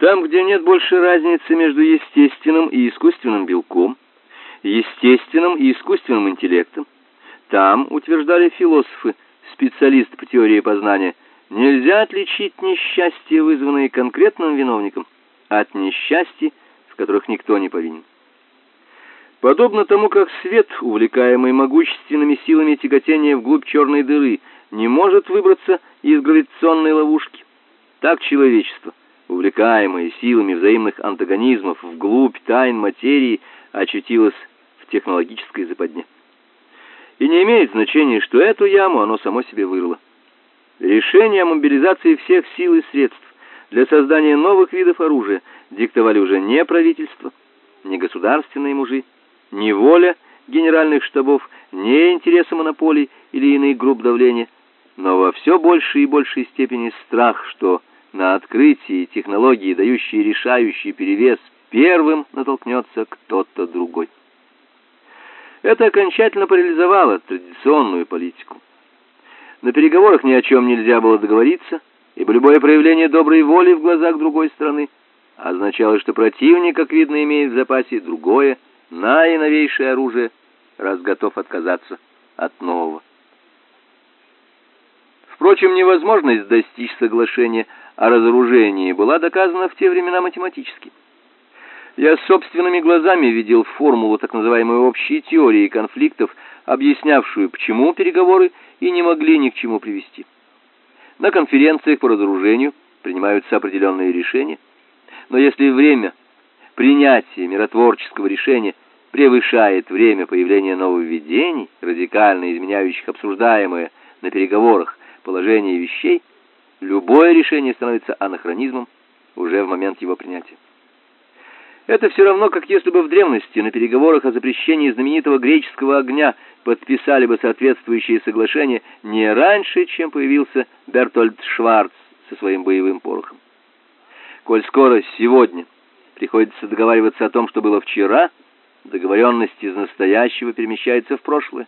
Там, где нет больше разницы между естественным и искусственным белком, естественным и искусственным интеллектом, там, утверждали философы, специалисты по теории познания, нельзя отличить несчастья, вызванные конкретным виновником, от несчастий, в которых никто не повинен. Подобно тому, как свет, увлекаемый могущественными силами тяготения вглубь черной дыры, не может выбраться из гравитационной ловушки, так человечество, увлекаемое силами взаимных антагонизмов вглубь тайн материи, очутилось в технологической западне. И не имеет значения, что эту яму оно само себе вырыло. Решение о мобилизации всех сил и средств для создания новых видов оружия диктовали уже не правительство, не государственные мужи, не воля генеральных штабов, не интересы монополий или иных групп давления, но во все большей и большей степени страх, что на открытии технологии, дающей решающий перевес, первым натолкнется кто-то другой. Это окончательно парализовало традиционную политику. На переговорах ни о чем нельзя было договориться, ибо любое проявление доброй воли в глазах другой страны означало, что противник, как видно, имеет в запасе другое, наиновейшее оружие, раз готов отказаться от нового. Впрочем, невозможность достичь соглашения о разоружении была доказана в те времена математически. Я собственными глазами видел формулу так называемой общей теории конфликтов, объяснявшую, почему переговоры и не могли ни к чему привести. На конференциях по разоружению принимаются определенные решения, но если время принятия миротворческого решения превышает время появления нововведений, радикально изменяющих обсуждаемое на переговорах положение вещей, любое решение становится анахронизмом уже в момент его принятия. Это все равно, как если бы в древности на переговорах о запрещении знаменитого греческого огня подписали бы соответствующие соглашения не раньше, чем появился Бертольд Шварц со своим боевым порохом. Коль скоро сегодня приходится договариваться о том, что было вчера, договоренность из настоящего перемещается в прошлое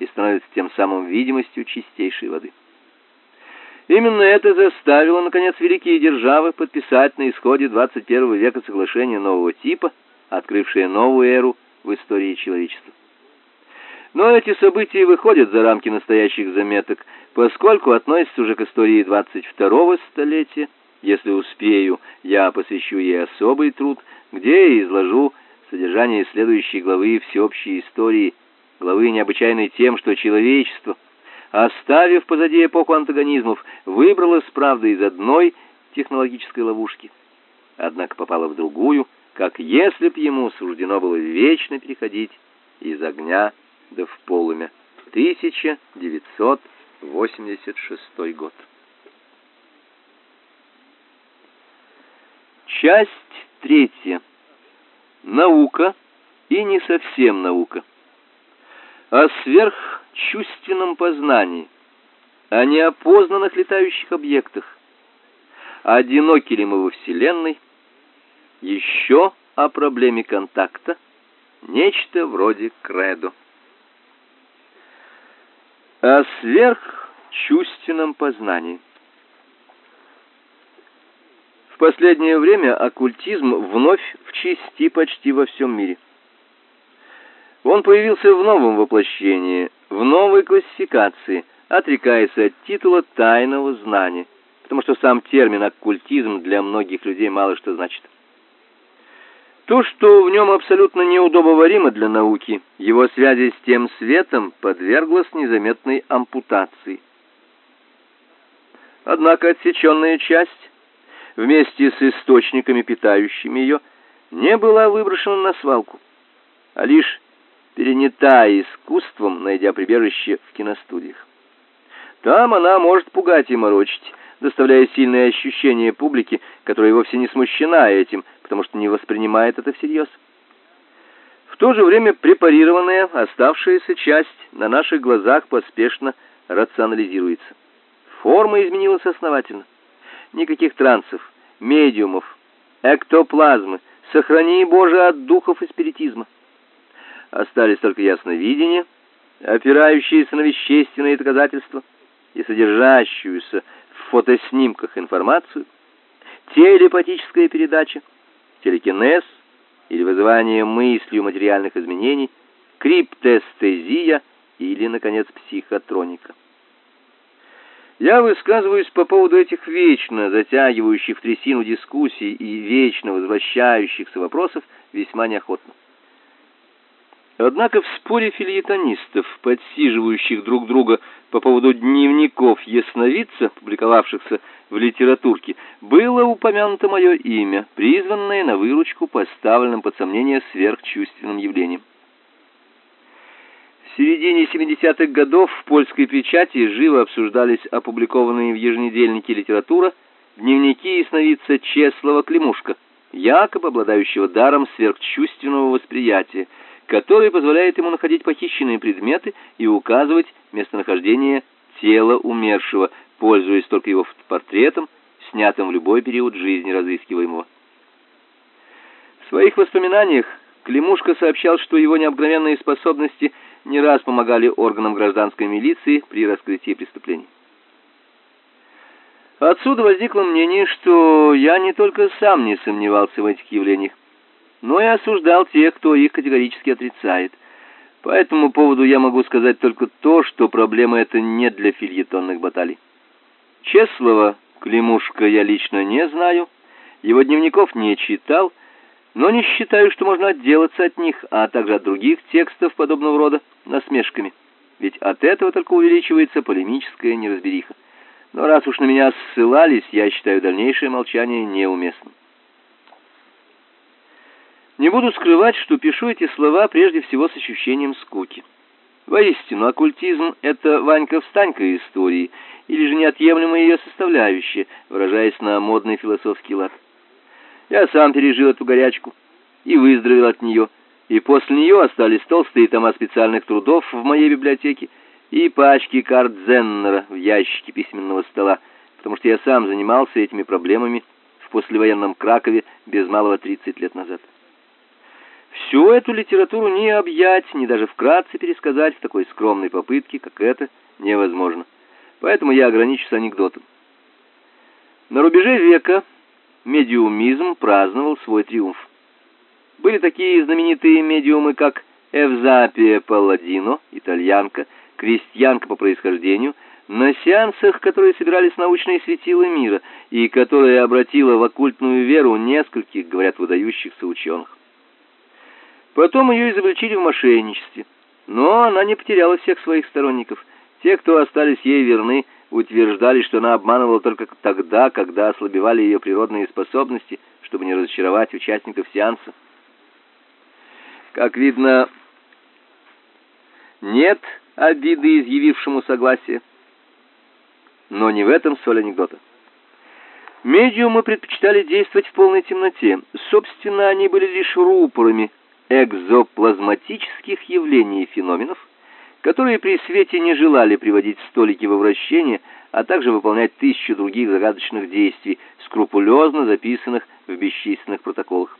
и становится тем самым видимостью чистейшей воды. Именно это заставило, наконец, великие державы подписать на исходе 21 века соглашение нового типа, открывшее новую эру в истории человечества. Но эти события выходят за рамки настоящих заметок, поскольку относятся уже к истории 22-го столетия. Если успею, я посвящу ей особый труд, где я изложу содержание следующей главы всеобщей истории, главы необычайной тем, что человечество — оставив позади эпоху антагонизмов, выбралась, правда, из одной технологической ловушки, однако попала в другую, как если б ему суждено было вечно переходить из огня до в полымя. 1986 год. Часть третья. Наука и не совсем наука. О сверх чувственном познании, о неопознанных летающих объектах, одиноки ли мы во Вселенной, еще о проблеме контакта, нечто вроде кредо. О сверхчувственном познании. В последнее время оккультизм вновь в чести почти во всем мире. Он появился в новом воплощении, в новой классификации, отрекаясь от титула тайного знания, потому что сам термин оккультизм для многих людей мало что значит. То, что в нем абсолютно неудобоваримо для науки, его связи с тем светом подверглось незаметной ампутации. Однако отсеченная часть, вместе с источниками, питающими ее, не была выброшена на свалку, а лишь перенята искусством, найдя прибежище в киностудиях. Там она может пугать и морочить, доставляя сильные ощущения публике, которая вовсе не смущена этим, потому что не воспринимает это всерьез. В то же время препарированная оставшаяся часть на наших глазах поспешно рационализируется. Форма изменилась основательно. Никаких трансов, медиумов, эктоплазмы, сохрани Боже от духов и спиритизма. Остались только ясновидение, опирающиеся на вещественные доказательства и содержащуюся в фотоснимках информацию, телепатическая передача, телекинез или вызывание мыслью материальных изменений, криптестезия или, наконец, психотроника. Я высказываюсь по поводу этих вечно затягивающих в трясину дискуссий и вечно возвращающихся вопросов весьма неохотно. Однако в споре фильетонистов, подсиживающих друг друга по поводу дневников ясновидца, публиковавшихся в литературке, было упомянуто мое имя, призванное на выручку поставленным под сомнение сверхчувственным явлением. В середине 70-х годов в польской печати живо обсуждались опубликованные в еженедельнике литература дневники ясновидца Чеслова Климушка, якобы обладающего даром сверхчувственного восприятия, который позволяет ему находить похищенные предметы и указывать местонахождение тела умершего, пользуясь только его портретом, снятым в любой период жизни разыскиваемого. В своих воспоминаниях Климушка сообщал, что его необыкновенные способности не раз помогали органам гражданской милиции при раскрытии преступлений. Отсюда возникло мнение, что я не только сам не сомневался в этих явлениях, но и осуждал тех, кто их категорически отрицает. По этому поводу я могу сказать только то, что проблема эта не для фильетонных баталий. Чеслова Климушка я лично не знаю, его дневников не читал, но не считаю, что можно отделаться от них, а также от других текстов подобного рода насмешками. Ведь от этого только увеличивается полемическая неразбериха. Но раз уж на меня ссылались, я считаю дальнейшее молчание неуместным. Не буду скрывать, что пишу эти слова прежде всего с ощущением скуки. Воистину, оккультизм — это Ванька-встанька истории, или же неотъемлемая ее составляющая, выражаясь на модный философский лад. Я сам пережил эту горячку и выздоровел от нее, и после нее остались толстые тома специальных трудов в моей библиотеке и пачки карт Зеннера в ящике письменного стола, потому что я сам занимался этими проблемами в послевоенном Кракове без малого 30 лет назад. Всю эту литературу не объять, ни даже вкратце пересказать в такой скромной попытке, как это, невозможно. Поэтому я ограничусь анекдотом. На рубеже века медиумизм праздновал свой триумф. Были такие знаменитые медиумы, как Эвзапия Палладино, итальянка, крестьянка по происхождению, на сеансах, которые собирались научные светила мира и которая обратила в оккультную веру нескольких, говорят, выдающихся ученых. Потом ее изобличили в мошенничестве. Но она не потеряла всех своих сторонников. Те, кто остались ей верны, утверждали, что она обманывала только тогда, когда ослабевали ее природные способности, чтобы не разочаровать участников сеанса. Как видно, нет обиды изъявившему согласие. Но не в этом соль анекдота. Медиумы предпочитали действовать в полной темноте. Собственно, они были лишь рупорами экзоплазматических явлений и феноменов, которые при свете не желали приводить столики во вращение, а также выполнять тысячу других загадочных действий, скрупулезно записанных в бесчисленных протоколах.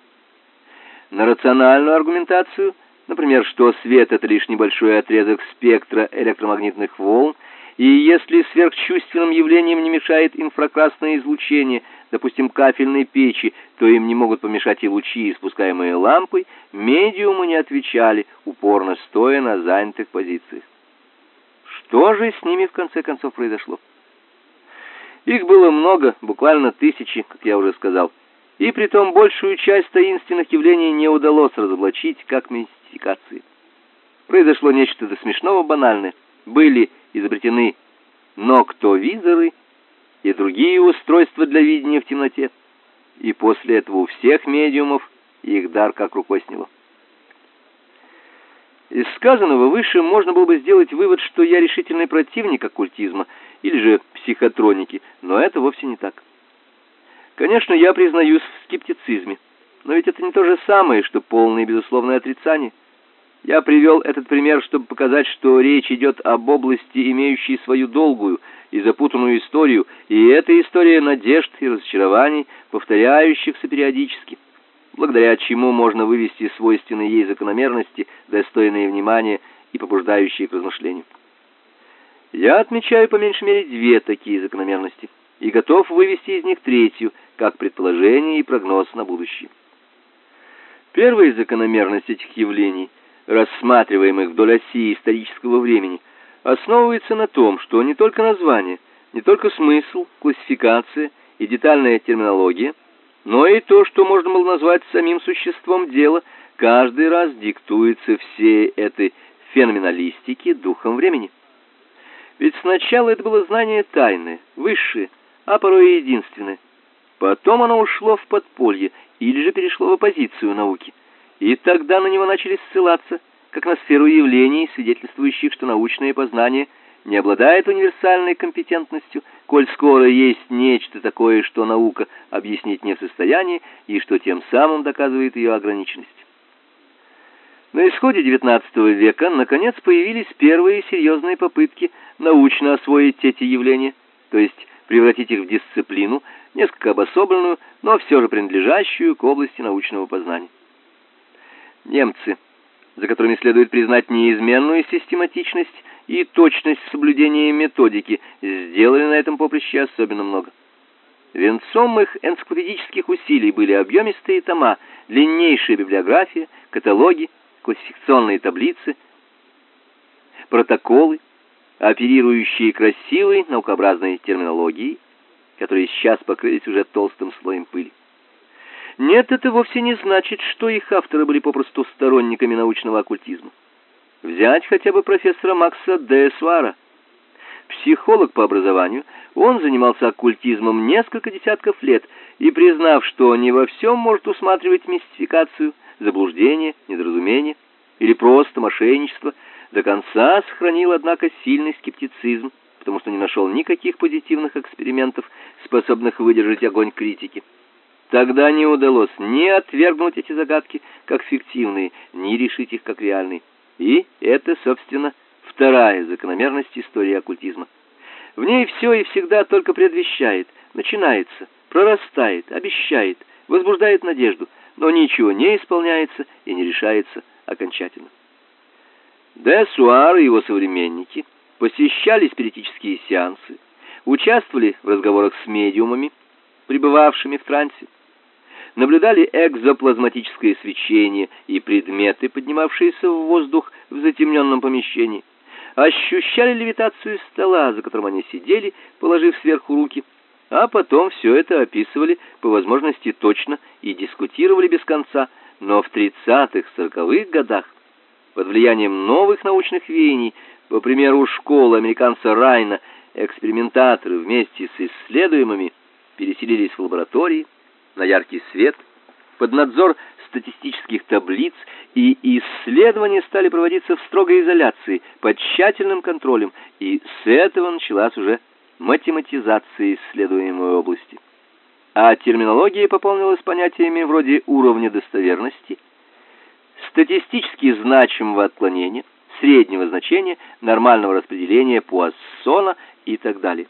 На рациональную аргументацию, например, что свет это лишь небольшой отрезок спектра электромагнитных волн, и если сверхчувственным явлением не мешает инфракрасное излучение, допустим, кафельной печи, то им не могут помешать и лучи, испускаемые лампой, медиумы не отвечали, упорно стоя на занятых позициях. Что же с ними в конце концов произошло? Их было много, буквально тысячи, как я уже сказал, и притом большую часть таинственных явлений не удалось разоблачить как мистификации. Произошло нечто до смешного банальное. Были изобретены ноктовизоры и другие устройства для видения в темноте. И после этого у всех медиумов их дар как рукой сняло. Из сказанного выше можно было бы сделать вывод, что я решительный противник оккультизма или же психотроники, но это вовсе не так. Конечно, я признаюсь в скептицизме, но ведь это не то же самое, что полное безусловное отрицание. Я привел этот пример, чтобы показать, что речь идет об области, имеющей свою долгую и запутанную историю, и эта история надежд и разочарований, повторяющихся периодически, благодаря чему можно вывести свойственные ей закономерности, достойные внимания и побуждающие к размышлению. Я отмечаю по меньшей мере две такие закономерности, и готов вывести из них третью, как предположение и прогноз на будущее. Первая закономерность этих явлений, рассматриваемых вдоль оси исторического времени, основывается на том, что не только название, не только смысл, классификация и детальная терминология, но и то, что можно было назвать самим существом дела, каждый раз диктуется всей этой феноменалистики духом времени. Ведь сначала это было знание тайное, высшее, а порой и единственное. Потом оно ушло в подполье или же перешло в оппозицию науки. И тогда на него начали ссылаться, как на сферу явлений, свидетельствующих, что научное познание не обладает универсальной компетентностью, коль скоро есть нечто такое, что наука объяснить не в состоянии, и что тем самым доказывает ее ограниченность. На исходе XIX века наконец появились первые серьезные попытки научно освоить эти явления, то есть превратить их в дисциплину, несколько обособленную, но все же принадлежащую к области научного познания. Немцы, за которыми следует признать неизменную систематичность и точность соблюдения методики, сделали на этом поприще особенно много. Венцом их энциклопедических усилий были объемистые тома, длиннейшая библиография, каталоги, классификационные таблицы, протоколы, оперирующие красивой наукообразной терминологией, которые сейчас покрылись уже толстым слоем пыли. Нет, это вовсе не значит, что их авторы были попросту сторонниками научного оккультизма. Взять хотя бы профессора Макса Де Суара. Психолог по образованию, он занимался оккультизмом несколько десятков лет и, признав, что не во всем может усматривать мистификацию, заблуждение, недоразумение или просто мошенничество, до конца сохранил, однако, сильный скептицизм, потому что не нашел никаких позитивных экспериментов, способных выдержать огонь критики. Тогда не удалось ни отвергнуть эти загадки как фиктивные, ни решить их как реальные. И это, собственно, вторая закономерность истории оккультизма. В ней все и всегда только предвещает, начинается, прорастает, обещает, возбуждает надежду – но ничего не исполняется и не решается окончательно. Де Суар и его современники посещали спиритические сеансы, участвовали в разговорах с медиумами, пребывавшими в трансе, наблюдали экзоплазматическое свечение и предметы, поднимавшиеся в воздух в затемненном помещении, ощущали левитацию стола, за которым они сидели, положив сверху руки, а потом все это описывали по возможности точно и дискутировали без конца, но в 30-х, 40-х годах под влиянием новых научных веяний, по примеру школы американца Райна, экспериментаторы вместе с исследуемыми переселились в лаборатории на яркий свет, под надзор статистических таблиц, и исследования стали проводиться в строгой изоляции, под тщательным контролем, и с этого началась уже математизации исследуемой области. А терминология пополнилась понятиями вроде уровня достоверности, статистически значимого отклонения, среднего значения, нормального распределения Пуассона и так далее.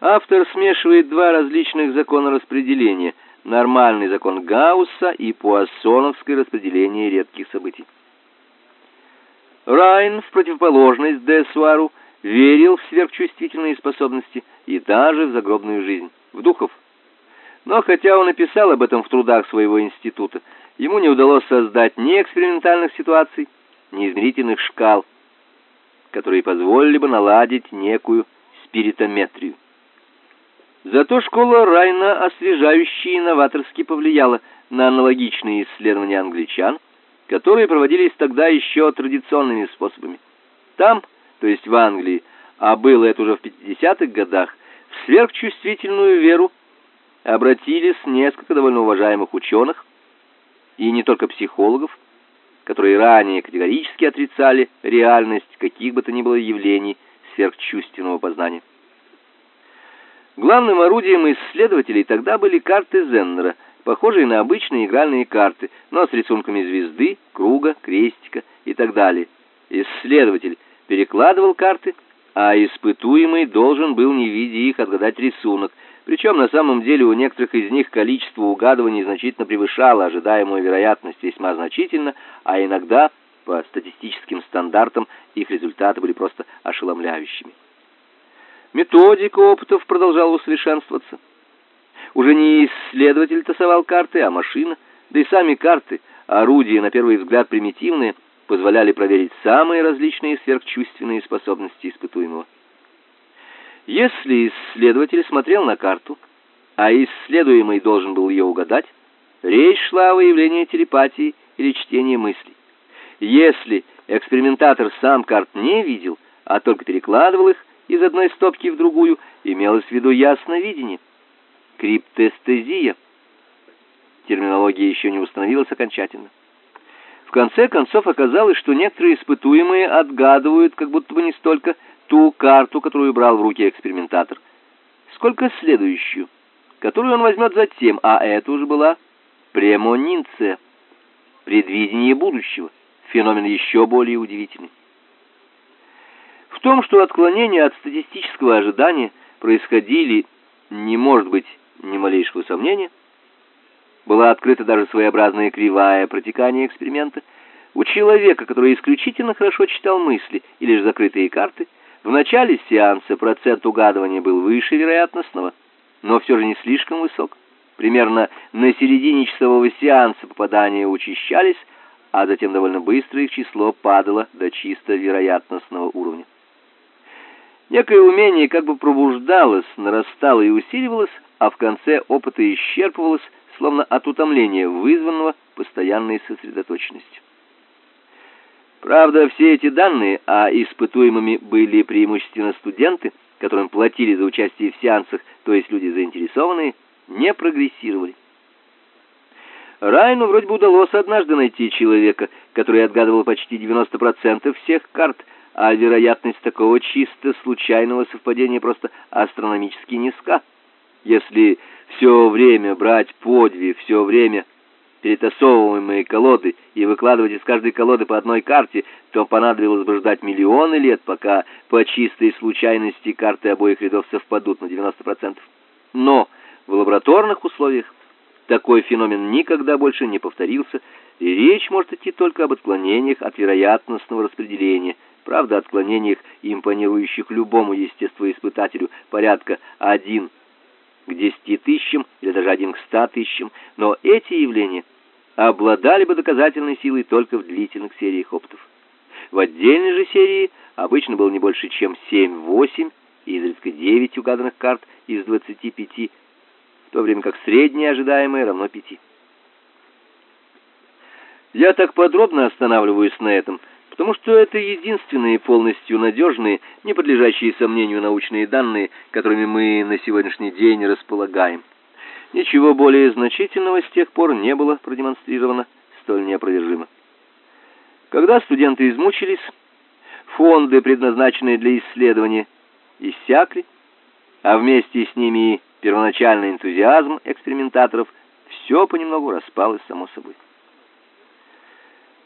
Автор смешивает два различных закона распределения: нормальный закон Гаусса и пуассоновское распределение редких событий. Райн в противоположность Десуару верил в сверхчувствительные способности и даже в загробную жизнь, в духов. Но хотя он написал об этом в трудах своего института, ему не удалось создать ни экспериментальных ситуаций, ни измерительных шкал, которые позволили бы наладить некую спиритометрию. Зато школа Райна освежающе и новаторски повлияла на аналогичные исследования англичан, которые проводились тогда еще традиционными способами. Там то есть в Англии, а было это уже в 50-х годах, в сверхчувствительную веру обратились несколько довольно уважаемых ученых, и не только психологов, которые ранее категорически отрицали реальность каких бы то ни было явлений сверхчувственного познания. Главным орудием исследователей тогда были карты Зеннера, похожие на обычные игральные карты, но с рисунками звезды, круга, крестика и так далее. Исследователь перекладывал карты, а испытуемый должен был, не видя их, отгадать рисунок. Причем на самом деле у некоторых из них количество угадываний значительно превышало ожидаемую вероятность весьма значительно, а иногда по статистическим стандартам их результаты были просто ошеломляющими. Методика опытов продолжала усовершенствоваться. Уже не исследователь тасовал карты, а машина, да и сами карты, орудия, на первый взгляд примитивные, позволяли проверить самые различные сверхчувственные способности испытуемого. Если исследователь смотрел на карту, а исследуемый должен был ее угадать, речь шла о выявлении телепатии или чтении мыслей. Если экспериментатор сам карт не видел, а только перекладывал их из одной стопки в другую, имелось в виду ясновидение. Криптестезия. Терминология еще не установилась окончательно. В конце концов оказалось, что некоторые испытуемые отгадывают как будто бы не столько ту карту, которую брал в руки экспериментатор, сколько следующую, которую он возьмет затем, а это уже была премонинция, предвидение будущего, феномен еще более удивительный. В том, что отклонения от статистического ожидания происходили, не может быть ни малейшего сомнения. Была открыта даже своеобразная кривая протекания эксперимента. У человека, который исключительно хорошо читал мысли или же закрытые карты, в начале сеанса процент угадывания был выше вероятностного, но все же не слишком высок. Примерно на середине часового сеанса попадания учащались, а затем довольно быстро их число падало до чисто вероятностного уровня. Некое умение как бы пробуждалось, нарастало и усиливалось, а в конце опыта исчерпывалось, словно от утомления, вызванного постоянной сосредоточенностью. Правда, все эти данные, а испытуемыми были преимущественно студенты, которым платили за участие в сеансах, то есть люди заинтересованные, не прогрессировали. Райну вроде бы удалось однажды найти человека, который отгадывал почти 90% всех карт, а вероятность такого чисто случайного совпадения просто астрономически низка. Если все время брать подви, все время перетасовываемые колоды и выкладывать из каждой колоды по одной карте, то понадобилось бы ждать миллионы лет, пока по чистой случайности карты обоих рядов совпадут на 90%. Но в лабораторных условиях такой феномен никогда больше не повторился, и речь может идти только об отклонениях от вероятностного распределения. Правда, отклонениях, импонирующих любому естествоиспытателю, порядка 1 к 10 тысячам или даже 1 к 100 тысячам, но эти явления обладали бы доказательной силой только в длительных сериях опытов. В отдельной же серии обычно было не больше, чем 7-8, и изредка 9 угаданных карт из 25, в то время как среднее ожидаемое равно 5. Я так подробно останавливаюсь на этом, потому что это единственные полностью надежные, не подлежащие сомнению научные данные, которыми мы на сегодняшний день располагаем. Ничего более значительного с тех пор не было продемонстрировано столь неопровержимо. Когда студенты измучились, фонды, предназначенные для исследования, иссякли, а вместе с ними и первоначальный энтузиазм экспериментаторов, все понемногу распалось само собой.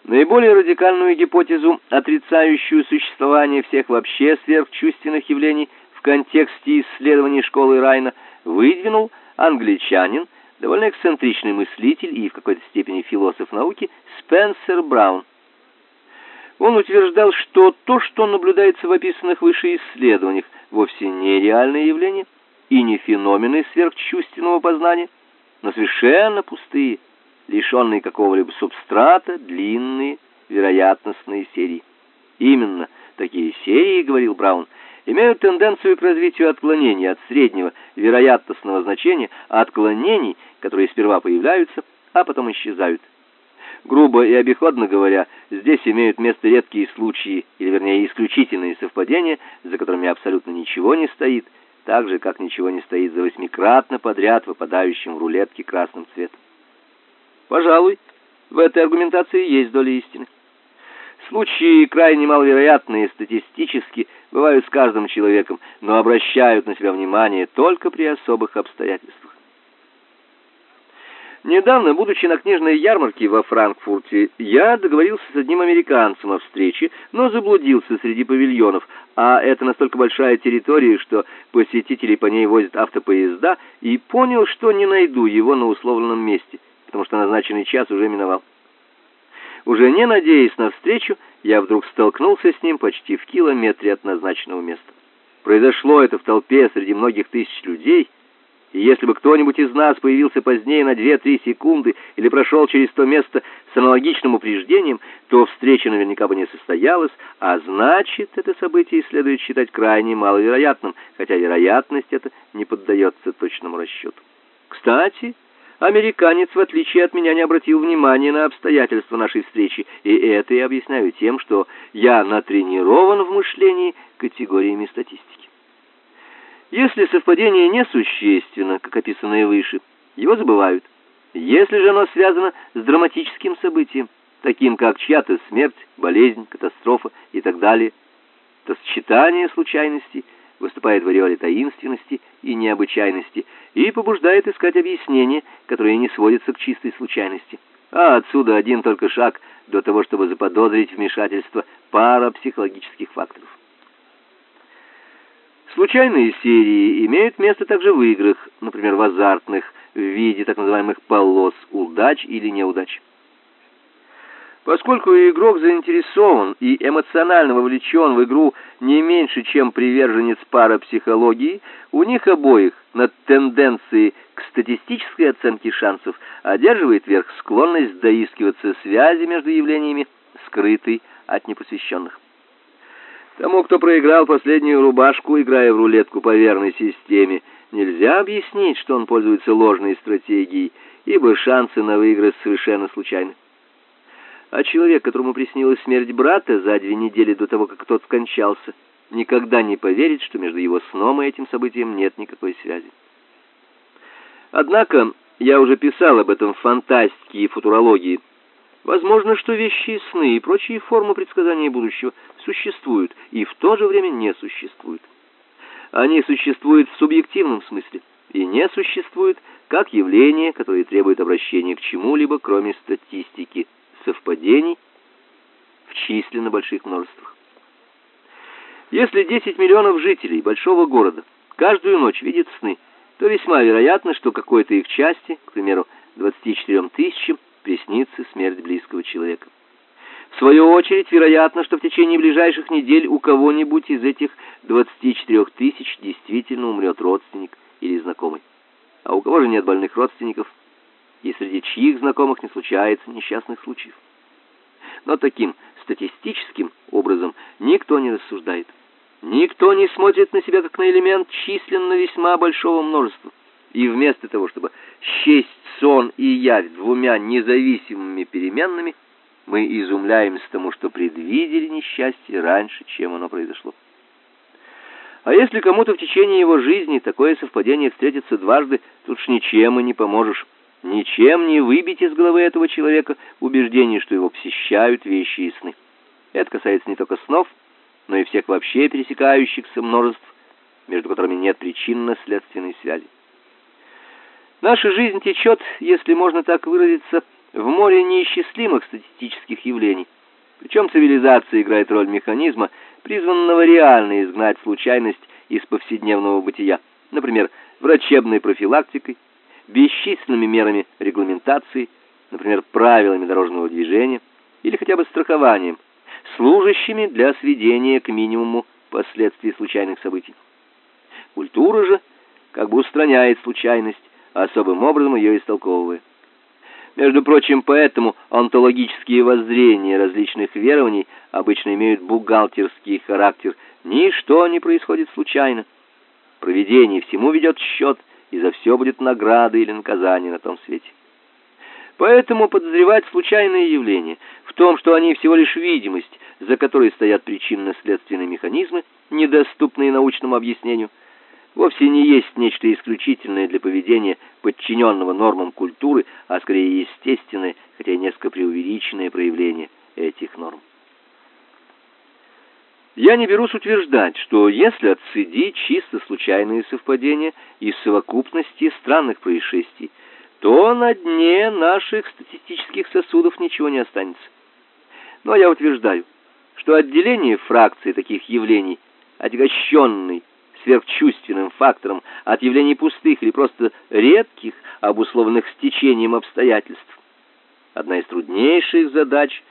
Наиболее радикальную гипотезу, отрицающую существование всех вообще сверхчувственных явлений в контексте исследований школы Райна, выдвинул англичанин, довольно эксцентричный мыслитель и в какой-то степени философ науки Спенсер Браун. Он утверждал, что то, что наблюдается в описанных выше исследованиях, вовсе не реальные явления и не феномены сверхчувственного познания, но совершенно пустые лишенные какого-либо субстрата, длинные вероятностные серии. Именно такие серии, говорил Браун, имеют тенденцию к развитию отклонений от среднего вероятностного значения, отклонений, которые сперва появляются, а потом исчезают. Грубо и обиходно говоря, здесь имеют место редкие случаи, или вернее исключительные совпадения, за которыми абсолютно ничего не стоит, так же, как ничего не стоит за восьмикратно подряд выпадающим в рулетке красным цветом. Пожалуй, в этой аргументации есть доля истины. Случаи крайне маловероятные статистически бывают с каждым человеком, но обращают на себя внимание только при особых обстоятельствах. Недавно, будучи на книжной ярмарке во Франкфурте, я договорился с одним американцем о встрече, но заблудился среди павильонов, а это настолько большая территория, что посетителей по ней возят автопоезда, и понял, что не найду его на условленном месте – потому что назначенный час уже миновал. Уже не надеясь на встречу, я вдруг столкнулся с ним почти в километре от назначенного места. произошло это в толпе среди многих тысяч людей, и если бы кто-нибудь из нас появился позднее на 2-3 секунды или прошел через то место с аналогичным упреждением, то встреча наверняка бы не состоялась, а значит, это событие следует считать крайне маловероятным, хотя вероятность эта не поддается точному расчету. Кстати, американец, в отличие от меня, не обратил внимания на обстоятельства нашей встречи, и это я объясняю тем, что я натренирован в мышлении категориями статистики. Если совпадение несущественно, как описанное выше, его забывают. Если же оно связано с драматическим событием, таким как чья-то смерть, болезнь, катастрофа и так далее, то сочетание случайностей выступает в ореоле таинственности и необычайности и побуждает искать объяснения, которые не сводятся к чистой случайности. А отсюда один только шаг до того, чтобы заподозрить вмешательство парапсихологических факторов. Случайные серии имеют место также в играх, например, в азартных, в виде так называемых полос удач или неудач. Поскольку игрок заинтересован и эмоционально вовлечен в игру не меньше, чем приверженец парапсихологии, у них обоих над тенденцией к статистической оценке шансов одерживает верх склонность доискиваться связи между явлениями, скрытой от непосвященных. Тому, кто проиграл последнюю рубашку, играя в рулетку по верной системе, нельзя объяснить, что он пользуется ложной стратегией, ибо шансы на выигрыш совершенно случайны. А человек, которому приснилась смерть брата за две недели до того, как тот скончался, никогда не поверит, что между его сном и этим событием нет никакой связи. Однако, я уже писал об этом в фантастике и футурологии, Возможно, что вещи сны и прочие формы предсказания будущего существуют и в то же время не существуют. Они существуют в субъективном смысле и не существуют как явления, которые требуют обращения к чему-либо, кроме статистики совпадений в численно больших множествах. Если 10 миллионов жителей большого города каждую ночь видят сны, то весьма вероятно, что какой-то их части, к примеру, 24 тысячам, приснится смерть близкого человека. В свою очередь, вероятно, что в течение ближайших недель у кого-нибудь из этих 24 тысяч действительно умрет родственник или знакомый. А у кого же нет больных родственников, и среди чьих знакомых не случается несчастных случаев. Но таким статистическим образом никто не рассуждает. Никто не смотрит на себя как на элемент численно весьма большого множества. И вместо того, чтобы счесть сон и явь двумя независимыми переменными, мы изумляемся тому, что предвидели несчастье раньше, чем оно произошло. А если кому-то в течение его жизни такое совпадение встретится дважды, тут ж ничем и не поможешь. Ничем не выбить из головы этого человека убеждение, что его посещают вещи и сны. Это касается не только снов, но и всех вообще пересекающихся множеств, между которыми нет причинно-следственной связи. Наша жизнь течет, если можно так выразиться, в море неисчислимых статистических явлений. Причем цивилизация играет роль механизма, призванного реально изгнать случайность из повседневного бытия. Например, врачебной профилактикой, бесчисленными мерами регламентации, например, правилами дорожного движения или хотя бы страхованием, служащими для сведения к минимуму последствий случайных событий. Культура же как бы устраняет случайность, особым образом ее истолковывая. Между прочим, поэтому онтологические воззрения различных верований обычно имеют бухгалтерский характер. Ничто не происходит случайно. Провидение всему ведет счет, и за все будет награда или наказание на том свете. Поэтому подозревать случайные явления в том, что они всего лишь видимость, за которой стоят причинно-следственные механизмы, недоступные научному объяснению – вовсе не есть нечто исключительное для поведения подчиненного нормам культуры, а скорее естественное, хотя и несколько преувеличенное проявление этих норм. Я не берусь утверждать, что если отсидеть чисто случайные совпадения из совокупности странных происшествий, то на дне наших статистических сосудов ничего не останется. Но я утверждаю, что отделение фракций таких явлений, отягощенный сверхчувственным фактором от явлений пустых или просто редких, обусловленных стечением обстоятельств. Одна из труднейших задач,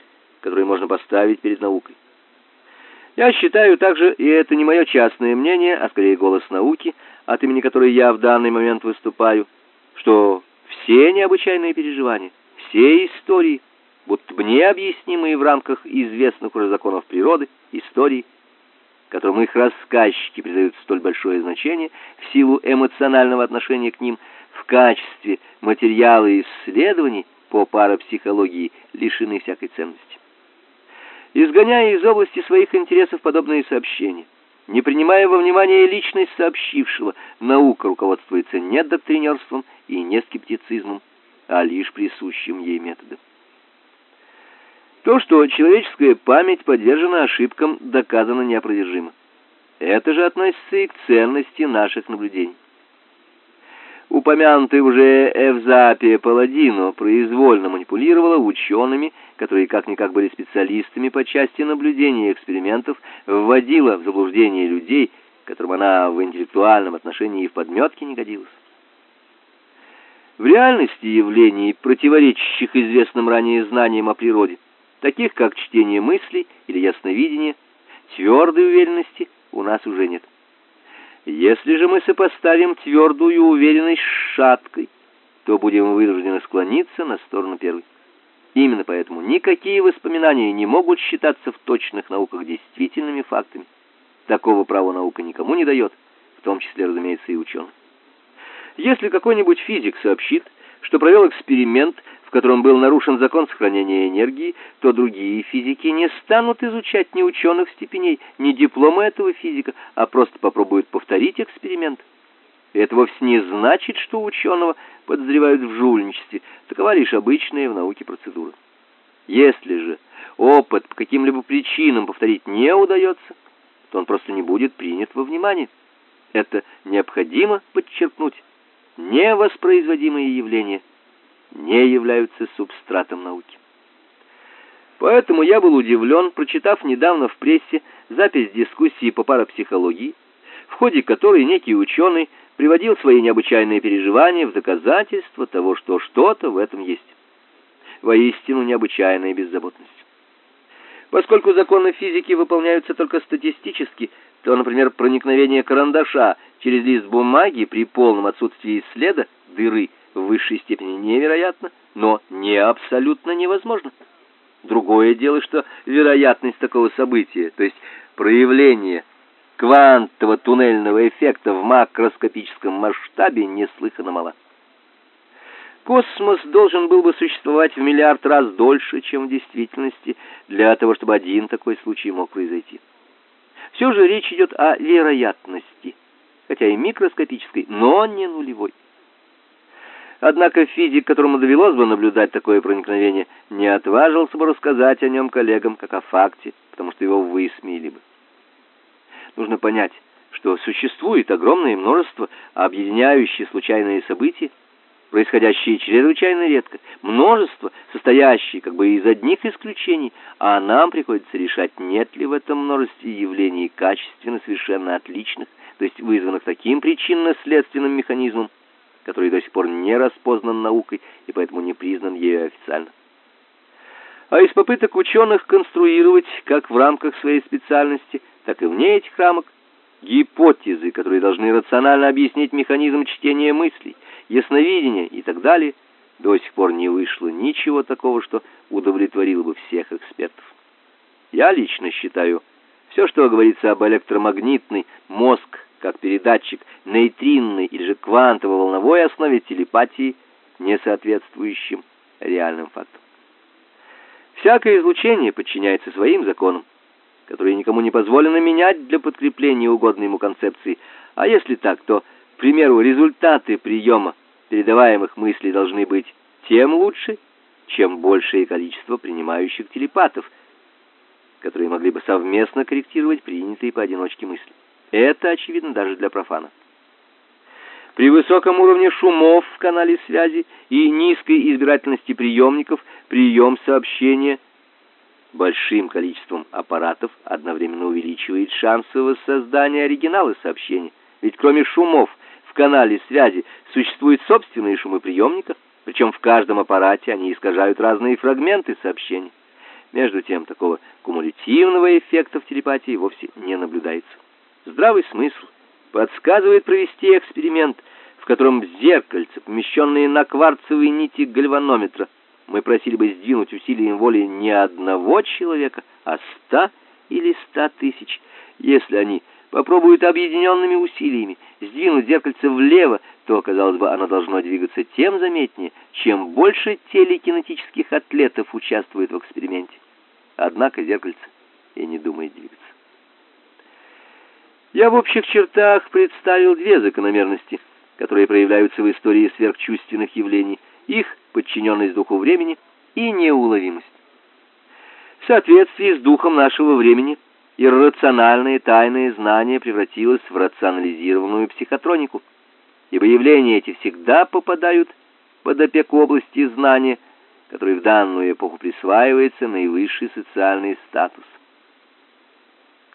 которые можно поставить перед наукой. Я считаю также, и это не мое частное мнение, а скорее голос науки, от имени которой я в данный момент выступаю, что все необычайные переживания, все истории, будто бы необъяснимые в рамках известных уже законов природы, истории, которым их рассказчики придают столь большое значение в силу эмоционального отношения к ним, в качестве материала исследований по парапсихологии лишены всякой ценности изгоняя из области своих интересов подобные сообщения. Не принимая во внимание личность сообщившего, наука руководствуется не доктринерством и не скептицизмом, а лишь присущим ей методом. То, что человеческая память подвержена ошибкам, доказано неопровержимо. Это же относится и к ценности наших наблюдений. Упомянутый уже Эвзапия Паладино произвольно манипулировала учеными, которые как-никак были специалистами по части наблюдения и экспериментов, вводила в заблуждение людей, которым она в интеллектуальном отношении и в подметке не годилась. В реальности явлений, противоречащих известным ранее знаниям о природе, таких как чтение мыслей или ясновидение, твердой уверенности у нас уже нет. Если же мы сопоставим твердую уверенность с шаткой, то будем вынуждены склониться на сторону первой. Именно поэтому никакие воспоминания не могут считаться в точных науках действительными фактами. Такого права наука никому не дает, в том числе, разумеется, и ученым. Если какой-нибудь физик сообщит, что провел эксперимент, котором был нарушен закон сохранения энергии, то другие физики не станут изучать ни ученых степеней, ни диплома этого физика, а просто попробуют повторить эксперимент. И это вовсе не значит, что ученого подозревают в жульничестве. Такова лишь обычная в науке процедура. Если же опыт по каким-либо причинам повторить не удается, то он просто не будет принят во внимание. Это необходимо подчеркнуть. Невоспроизводимые явления – не являются субстратом науки. Поэтому я был удивлен, прочитав недавно в прессе запись дискуссии по парапсихологии, в ходе которой некий ученый приводил свои необычайные переживания в доказательство того, что что-то в этом есть. Воистину необычайная беззаботность. Поскольку законы физики выполняются только статистически, то, например, проникновение карандаша через лист бумаги при полном отсутствии следа дыры – в высшей степени невероятно, но не абсолютно невозможно. Другое дело, что вероятность такого события, то есть проявление квантово-туннельного эффекта в макроскопическом масштабе, неслыханно мала. Космос должен был бы существовать в миллиард раз дольше, чем в действительности, для того, чтобы один такой случай мог произойти. Все же речь идет о вероятности, хотя и микроскопической, но не нулевой. Однако физик, которому довелось бы наблюдать такое проникновение, не отважился бы рассказать о нем коллегам как о факте, потому что его высмеяли бы. Нужно понять, что существует огромное множество объединяющих случайные события, происходящие чрезвычайно редко, множество, состоящие как бы из одних исключений, а нам приходится решать, нет ли в этом множестве явлений качественно совершенно отличных, то есть вызванных таким причинно-следственным механизмом, который до сих пор не распознан наукой и поэтому не признан ею официально. А из попыток ученых конструировать, как в рамках своей специальности, так и вне этих рамок, гипотезы, которые должны рационально объяснить механизм чтения мыслей, ясновидения и так далее, до сих пор не вышло ничего такого, что удовлетворило бы всех экспертов. Я лично считаю, все, что говорится об электромагнитной, мозг как передатчик нейтринной или же квантово-волновой основе телепатии, не соответствующим реальным фактам. Всякое излучение подчиняется своим законам, которые никому не позволено менять для подкрепления угодной ему концепции. А если так, то, примеру, результаты приема передаваемых мыслей должны быть тем лучше, чем большее количество принимающих телепатов, которые могли бы совместно корректировать принятые поодиночке мысли. Это очевидно даже для профана. При высоком уровне шумов в канале связи и низкой избирательности приемников прием сообщения большим количеством аппаратов одновременно увеличивает шансы воссоздания оригинала сообщения. Ведь кроме шумов в канале связи существуют собственные шумы приемника, причем в каждом аппарате они искажают разные фрагменты сообщения. Между тем, такого кумулятивного эффекта в телепатии вовсе не наблюдается. Здравый смысл подсказывает провести эксперимент, в котором зеркальце, помещенные на кварцевые нити гальванометра, мы просили бы сдвинуть усилием воли не одного человека, а ста или ста тысяч. Если они попробуют объединенными усилиями сдвинуть зеркальце влево, то, казалось бы, оно должно двигаться тем заметнее, чем больше телекинетических атлетов участвует в эксперименте. Однако зеркальце и не думает двигаться. Я в общих чертах представил две закономерности, которые проявляются в истории сверхчувственных явлений: их подчиненность духу времени и неуловимость. В соответствии с духом нашего времени иррациональное тайное знание превратилось в рационализированную психотронику, ибо явления эти всегда попадают под опеку области знания, которой в данную эпоху присваивается наивысший социальный статус.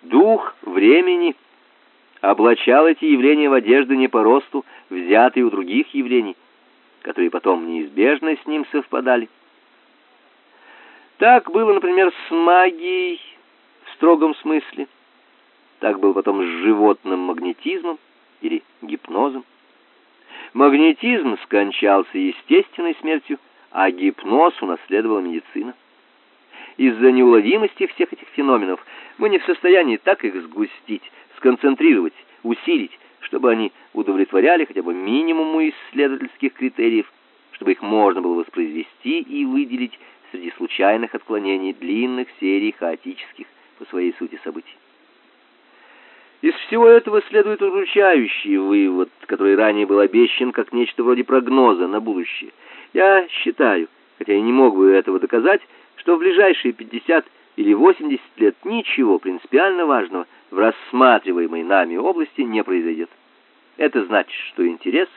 Дух времени облачал эти явления в одежды не по росту, взятые у других явлений, которые потом неизбежно с ним совпадали. Так было, например, с магией строгом смысле. Так был потом с животным магнетизмом или гипнозом. Магнетизм скончался естественной смертью, а гипноз унаследовала медицина. Из-за неуловимости всех этих феноменов мы не в состоянии так их сгустить, сконцентрировать, усилить, чтобы они удовлетворяли хотя бы минимуму исследовательских критериев, чтобы их можно было воспроизвести и выделить среди случайных отклонений длинных серий хаотических по своей сути событий. Из всего этого следует удручающий вывод, который ранее был обещан как нечто вроде прогноза на будущее. Я считаю, хотя и не мог бы этого доказать, что в ближайшие 50 или 80 лет ничего принципиально важного в рассматриваемой нами области не произойдет. Это значит, что интерес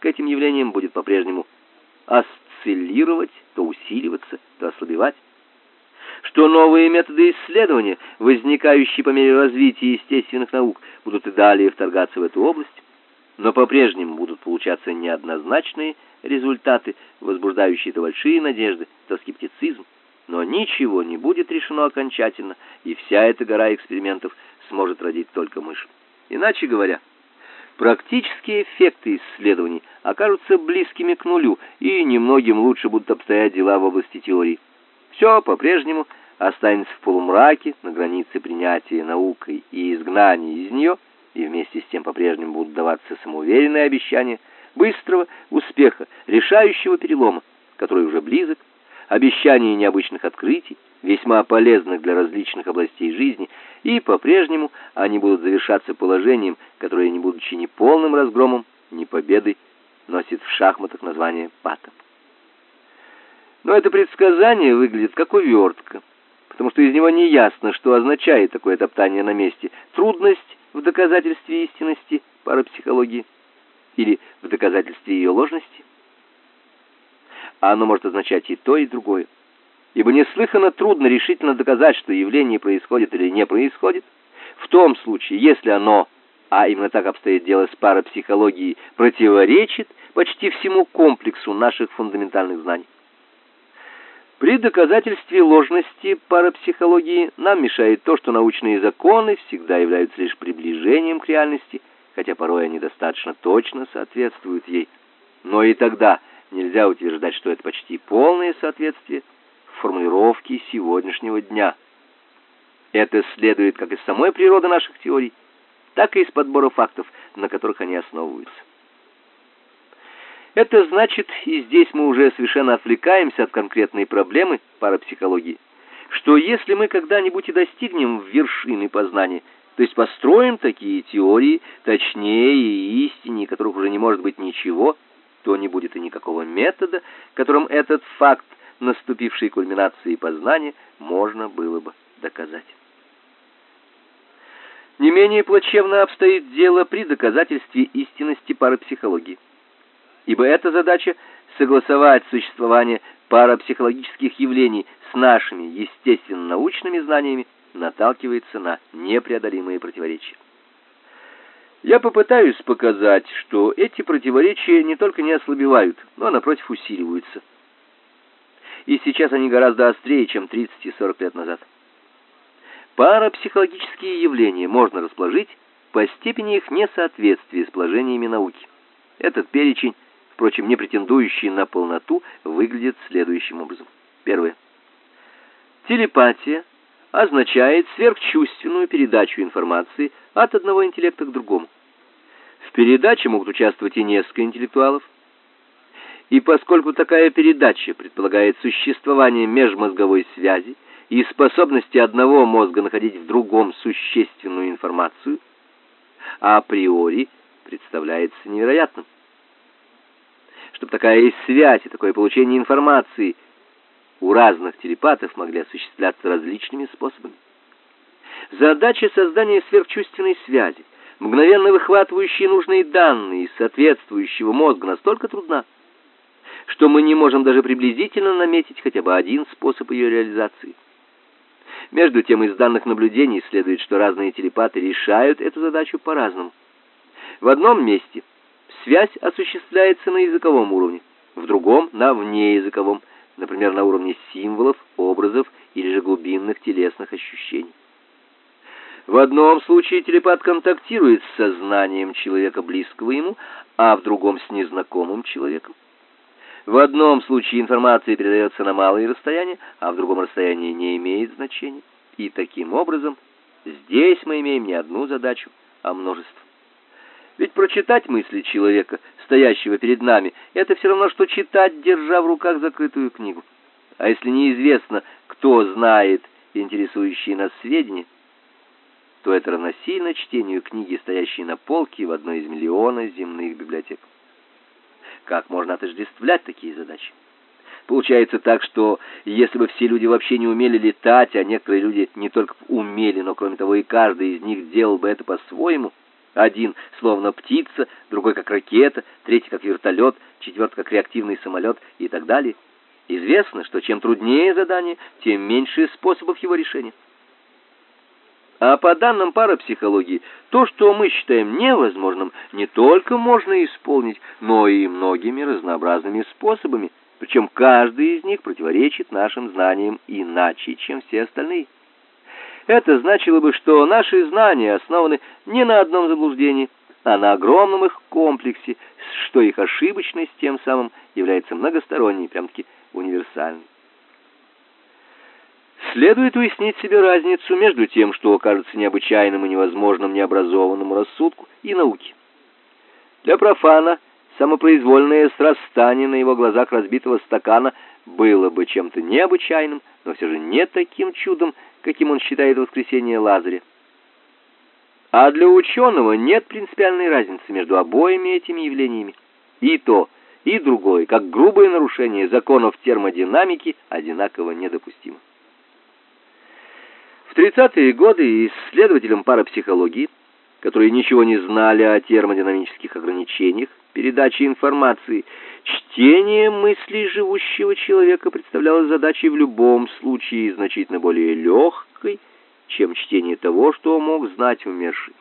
к этим явлениям будет по-прежнему осциллировать, то усиливаться, то ослабевать что новые методы исследования, возникающие по мере развития естественных наук, будут и далее вторгаться в эту область, но по-прежнему будут получаться неоднозначные результаты, возбуждающие то большие надежды, то скептицизм, но ничего не будет решено окончательно, и вся эта гора экспериментов сможет родить только мышь. Иначе говоря, практические эффекты исследований окажутся близкими к нулю, и немногим лучше будут обстоять дела в области теории. Все по-прежнему останется в полумраке на границе принятия наукой и изгнания из нее, и вместе с тем по-прежнему будут даваться самоуверенные обещания быстрого успеха, решающего перелома, который уже близок, обещания необычных открытий, весьма полезных для различных областей жизни, и по-прежнему они будут завершаться положением, которое, не будучи ни полным разгромом, ни победой, носит в шахматах название патом. Но это предсказание выглядит как увертка, потому что из него не ясно, что означает такое топтание на месте. Трудность в доказательстве истинности парапсихологии или в доказательстве ее ложности. А оно может означать и то, и другое. Ибо неслыханно трудно решительно доказать, что явление происходит или не происходит. В том случае, если оно, а именно так обстоит дело с парапсихологией, противоречит почти всему комплексу наших фундаментальных знаний. При доказательстве ложности парапсихологии нам мешает то, что научные законы всегда являются лишь приближением к реальности, хотя порой они достаточно точно соответствуют ей. Но и тогда нельзя утверждать, что это почти полное соответствие формулировке сегодняшнего дня. Это следует как из самой природы наших теорий, так и из подбора фактов, на которых они основываются. Это значит, и здесь мы уже совершенно отвлекаемся от конкретной проблемы парапсихологии, что если мы когда-нибудь и достигнем вершины познания, то есть построим такие теории, точнее и истине, которых уже не может быть ничего, то не будет и никакого метода, которым этот факт наступившей кульминации познания можно было бы доказать. Не менее плачевно обстоит дело при доказательстве истинности парапсихологии ибо эта задача согласовать существование парапсихологических явлений с нашими естественно-научными знаниями наталкивается на непреодолимые противоречия. Я попытаюсь показать, что эти противоречия не только не ослабевают, но напротив усиливаются. и сейчас они гораздо острее, чем 30 и 40 лет назад. Парапсихологические явления можно расположить по степени их несоответствия с положениями науки. Этот перечень, впрочем, не претендующий на полноту, выглядит следующим образом. Первое. Телепатия означает сверхчувственную передачу информации от одного интеллекта к другому. В передаче могут участвовать и несколько интеллектуалов. И поскольку такая передача предполагает существование межмозговой связи и способности одного мозга находить в другом существенную информацию, априори представляется невероятным. Чтобы такая связь и такое получение информации у разных телепатов могли осуществляться различными способами. Задача создания сверхчувственной связи, мгновенно выхватывающей нужные данные из соответствующего мозга, настолько трудна, что мы не можем даже приблизительно наметить хотя бы один способ ее реализации. Между тем, из данных наблюдений следует, что разные телепаты решают эту задачу по-разному. В одном месте связь осуществляется на языковом уровне, в другом — на внеязыковом, например, на уровне символов, образов или же глубинных телесных ощущений. В одном случае телепат контактирует с сознанием человека близкого ему, а в другом с незнакомым человеком. В одном случае информация передается на малые расстояния, а в другом расстоянии не имеет значения. И таким образом здесь мы имеем не одну задачу, а множество. Ведь прочитать мысли человека, стоящего перед нами, это все равно, что читать, держа в руках закрытую книгу. А если неизвестно, кто знает интересующие нас сведения, то это равносильно чтению книги, стоящей на полке в одной из миллиона земных библиотек. Как можно отождествлять такие задачи? Получается так, что если бы все люди вообще не умели летать, а некоторые люди не только умели, но кроме того и каждый из них делал бы это по-своему, один словно птица, другой как ракета, третий как вертолет, четвертый как реактивный самолет и так далее. Известно, что чем труднее задание, тем меньше способов его решения. А по данным парапсихологии, то, что мы считаем невозможным, не только можно исполнить, но и многими разнообразными способами, причем каждый из них противоречит нашим знаниям иначе, чем все остальные. Это значило бы, что наши знания основаны не на одном заблуждении, а на огромном их комплексе, что их ошибочность тем самым является многосторонней, прям-таки универсальной. Следует уяснить себе разницу между тем, что кажется необычайным и невозможным необразованному рассудку, и науке. Для профана самопроизвольное срастание на его глазах разбитого стакана было бы чем-то необычайным, но все же не таким чудом, каким он считает воскресение Лазаря. А для ученого нет принципиальной разницы между обоими этими явлениями. И то, и другое, как грубое нарушение законов термодинамики, одинаково недопустимо. В 30-е годы исследователям парапсихологии, которые ничего не знали о термодинамических ограничениях передачи информации, чтение мыслей живущего человека представлялось задачей в любом случае значительно более легкой, чем чтение того, что мог знать умерший.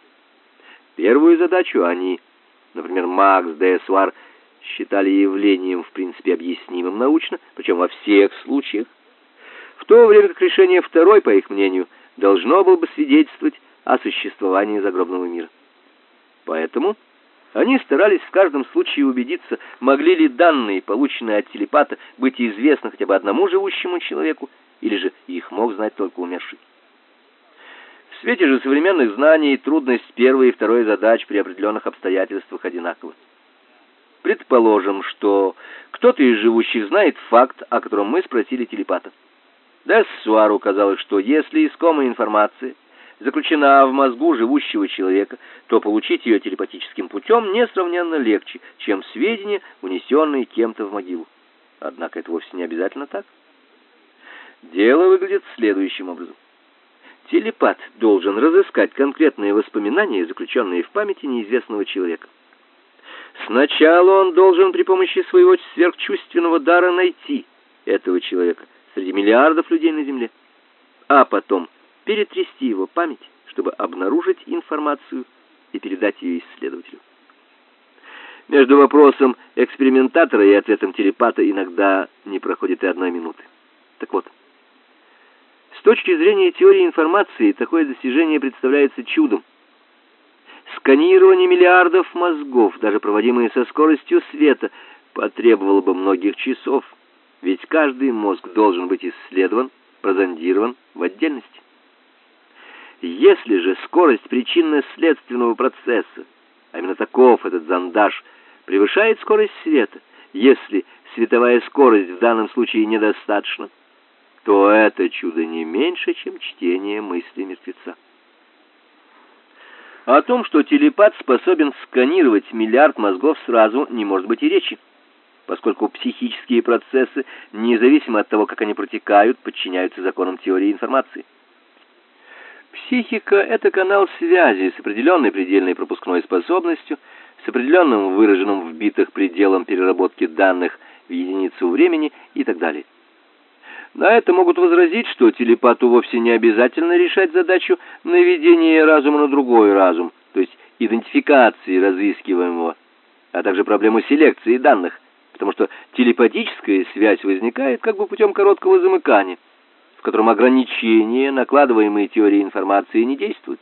Первую задачу они, например, Макс де считали явлением в принципе объяснимым научно, причем во всех случаях, в то время как решение второй, по их мнению, должно было бы свидетельствовать о существовании загробного мира. Поэтому они старались в каждом случае убедиться, могли ли данные, полученные от телепата, быть известны хотя бы одному живущему человеку, или же их мог знать только умерший. В свете же современных знаний трудность первой и второй задач при определенных обстоятельствах одинакова. Предположим, что кто-то из живущих знает факт, о котором мы спросили телепата. Дессуару казалось, что если искомая информация заключена в мозгу живущего человека, то получить ее телепатическим путем несравненно легче, чем сведения, унесенные кем-то в могилу. Однако это вовсе не обязательно так. Дело выглядит следующим образом. Телепат должен разыскать конкретные воспоминания, заключенные в памяти неизвестного человека. Сначала он должен при помощи своего сверхчувственного дара найти этого человека среди миллиардов людей на Земле, а потом перетрясти его память, чтобы обнаружить информацию и передать ее исследователю. Между вопросом экспериментатора и ответом телепата иногда не проходит и одной минуты. Так вот, с точки зрения теории информации, такое достижение представляется чудом. Сканирование миллиардов мозгов, даже проводимые со скоростью света, потребовало бы многих часов, ведь каждый мозг должен быть исследован, прозондирован в отдельности. Если же скорость причинно-следственного процесса, а именно таков этот зондаж, превышает скорость света, если световая скорость в данном случае недостаточна, то это чудо не меньше, чем чтение мыслей мертвеца. О том, что телепат способен сканировать миллиард мозгов сразу, не может быть и речи, поскольку психические процессы, независимо от того, как они протекают, подчиняются законам теории информации. Психика это канал связи с определенной предельной пропускной способностью, с определенным выраженным в битах пределом переработки данных в единицу времени и так далее. На это могут возразить, что телепату вовсе не обязательно решать задачу наведения разума на другой разум, то есть идентификации разыскиваемого, а также проблему селекции данных, потому что телепатическая связь возникает как бы путем короткого замыкания, в котором ограничения, накладываемые теорией информации, не действуют.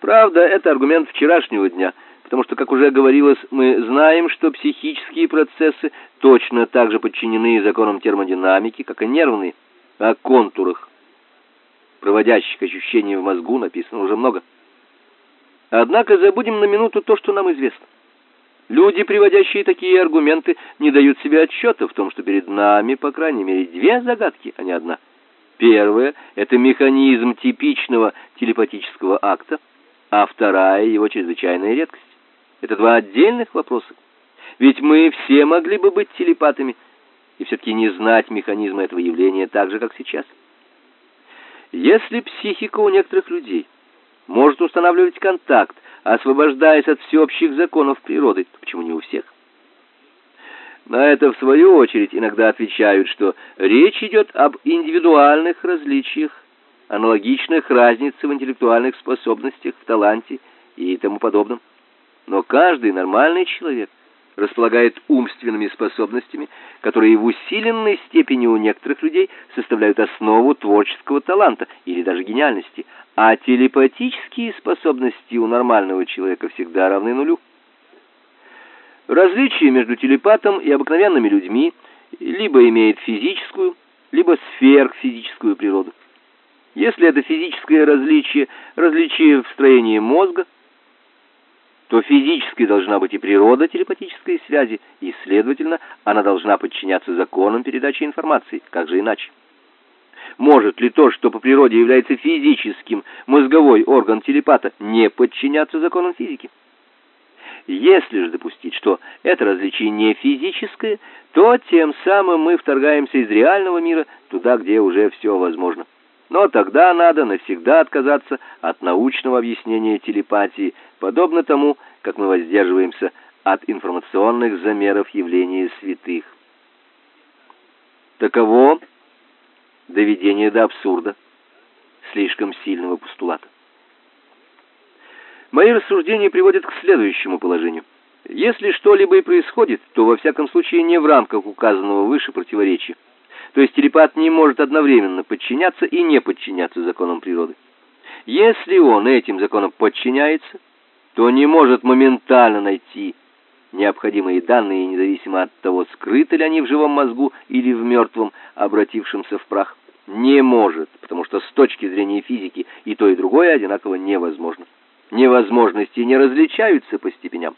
Правда, это аргумент вчерашнего дня – потому что, как уже говорилось, мы знаем, что психические процессы точно так же подчинены законам термодинамики, как и нервные. О контурах, проводящих ощущения в мозгу, написано уже много. Однако забудем на минуту то, что нам известно. Люди, приводящие такие аргументы, не дают себе отчета в том, что перед нами, по крайней мере, две загадки, а не одна. Первая — это механизм типичного телепатического акта, а вторая — его чрезвычайная редкость. Это два отдельных вопроса. Ведь мы все могли бы быть телепатами и все-таки не знать механизма этого явления так же, как сейчас. Если психика у некоторых людей может устанавливать контакт, освобождаясь от всеобщих законов природы, почему не у всех? На это, в свою очередь, иногда отвечают, что речь идет об индивидуальных различиях, аналогичных разнице в интеллектуальных способностях, в таланте и тому подобном. Но каждый нормальный человек располагает умственными способностями, которые в усиленной степени у некоторых людей составляют основу творческого таланта или даже гениальности, а телепатические способности у нормального человека всегда равны нулю. Различие между телепатом и обыкновенными людьми либо имеет физическую, либо сверхфизическую природу. Если это физическое различие, различие в строении мозга, то физически должна быть и природа телепатической связи, и, следовательно, она должна подчиняться законам передачи информации, как же иначе? Может ли то, что по природе является физическим, мозговой орган телепата, не подчиняться законам физики? Если же допустить, что это различие не физическое, то тем самым мы вторгаемся из реального мира туда, где уже все возможно. Но тогда надо навсегда отказаться от научного объяснения телепатии, подобно тому, как мы воздерживаемся от информационных замеров явления святых. Таково доведение до абсурда слишком сильного постулата. Мои рассуждения приводят к следующему положению. Если что-либо и происходит, то во всяком случае не в рамках указанного выше противоречия. То есть телепат не может одновременно подчиняться и не подчиняться законам природы. Если он этим законам подчиняется, то не может моментально найти необходимые данные, независимо от того, скрыты ли они в живом мозгу или в мертвом, обратившемся в прах. Не может, потому что с точки зрения физики и то, и другое одинаково невозможно. Невозможности не различаются по степеням.